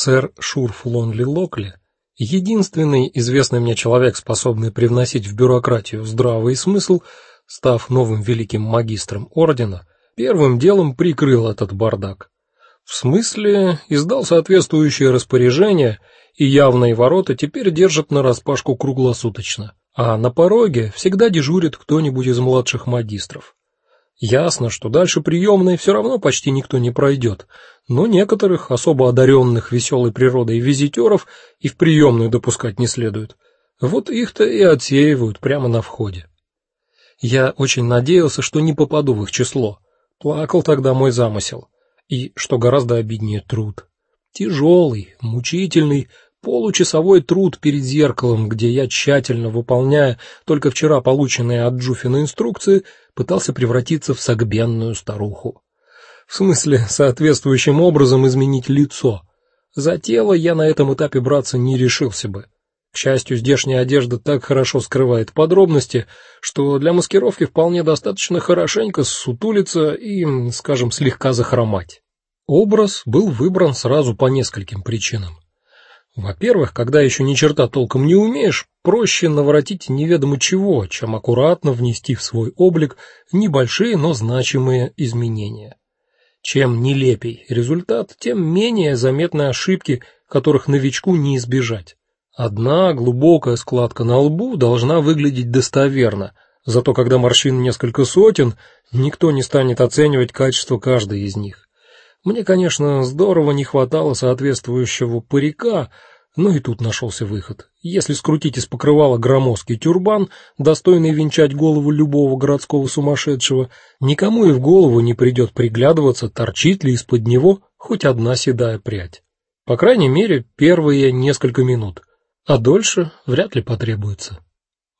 Сэр Шурф Лонли Локли, единственный известный мне человек, способный привносить в бюрократию здравый смысл, став новым великим магистром ордена, первым делом прикрыл этот бардак. В смысле, издал соответствующее распоряжение, и явные ворота теперь держат на распашку круглосуточно, а на пороге всегда дежурит кто-нибудь из младших магистров. Ясно, что дальше приемной все равно почти никто не пройдет, но некоторых особо одаренных веселой природой визитеров и в приемную допускать не следует. Вот их-то и отсеивают прямо на входе. Я очень надеялся, что не попаду в их число. Плакал тогда мой замысел. И, что гораздо обиднее, труд. Тяжелый, мучительный, получасовой труд перед зеркалом, где я тщательно выполняя только вчера полученные от Джуфина инструкции, пытался превратиться в согбенную старуху. В смысле, соответствующим образом изменить лицо. За тело я на этом этапе браться не решился бы. К счастью, здешняя одежда так хорошо скрывает подробности, что для маскировки вполне достаточно хорошенько сутулиться и, скажем, слегка захромать. Образ был выбран сразу по нескольким причинам. Во-первых, когда еще ни черта толком не умеешь, проще наворотить неведомо чего, чем аккуратно внести в свой облик небольшие, но значимые изменения. Чем нелепей результат, тем менее заметны ошибки, которых новичку не избежать. Одна глубокая складка на лбу должна выглядеть достоверно, зато когда морщин несколько сотен, никто не станет оценивать качество каждой из них. Мне, конечно, здорово не хватало соответствующего парика, но и тут нашелся выход. Если скрутить из покрывала громоздкий тюрбан, достойный венчать голову любого городского сумасшедшего, никому и в голову не придет приглядываться, торчит ли из-под него хоть одна седая прядь. По крайней мере, первые несколько минут, а дольше вряд ли потребуется.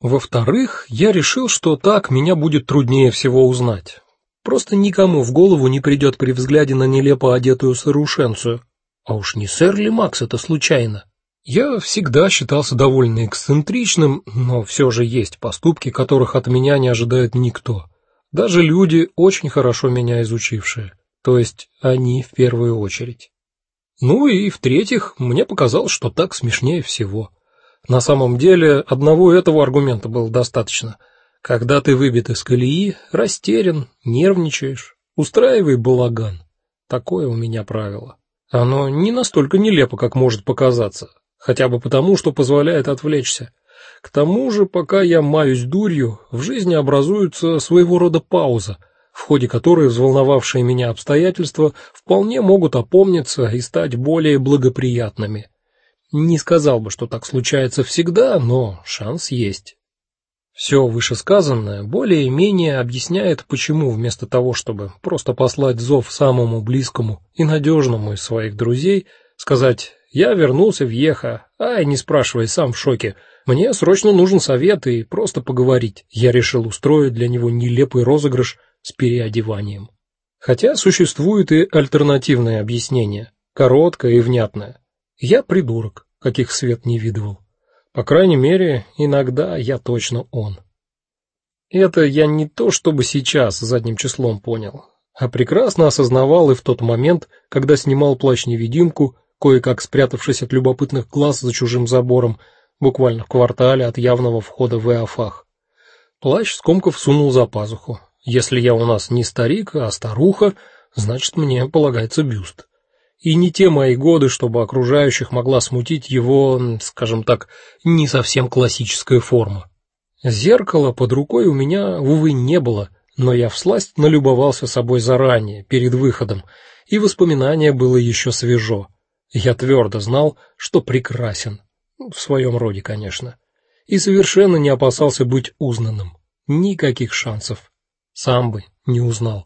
Во-вторых, я решил, что так меня будет труднее всего узнать. Просто никому в голову не придет при взгляде на нелепо одетую старушенцию. А уж не сэр ли Макс это случайно? Я всегда считался довольно эксцентричным, но все же есть поступки, которых от меня не ожидает никто. Даже люди, очень хорошо меня изучившие, то есть они в первую очередь. Ну и в-третьих, мне показалось, что так смешнее всего. На самом деле, одного этого аргумента было достаточно. Когда ты выбит из колеи, растерян, нервничаешь, устраивай балаган. Такое у меня правило. Оно не настолько нелепо, как может показаться, хотя бы потому, что позволяет отвлечься. К тому же, пока я маюсь дурью, в жизни образуется своего рода пауза, в ходе которой взволновавшие меня обстоятельства вполне могут опомниться и стать более благоприятными. Не сказал бы, что так случается всегда, но шанс есть. Все вышесказанное более-менее объясняет, почему вместо того, чтобы просто послать зов самому близкому и надежному из своих друзей, сказать: "Я вернулся в Еха". Ай, не спрашивай, сам в шоке. Мне срочно нужен совет и просто поговорить. Я решил устроить для него нелепый розыгрыш с переодеванием. Хотя существует и альтернативное объяснение, короткое и внятное. Я придурок, каких свет не видывал. По крайней мере, иногда я точно он. Это я не то, чтобы сейчас задним числом понял, а прекрасно осознавал и в тот момент, когда снимал плащ-невидимку, кое-как спрятавшись от любопытных глаз за чужим забором, буквально в квартале от явного входа в Эофах. Плащ скомков сунул за пазуху. Если я у нас не старик, а старуха, значит, мне полагается бюст и не те мои годы, чтобы окружающих могла смутить его, скажем так, не совсем классическая форма. Зеркала под рукой у меня увы не было, но я всласть налюбовался собой заранее, перед выходом, и воспоминание было еще свежо. Я твердо знал, что прекрасен, в своем роде, конечно, и совершенно не опасался быть узнанным. Никаких шансов. Сам бы не узнал.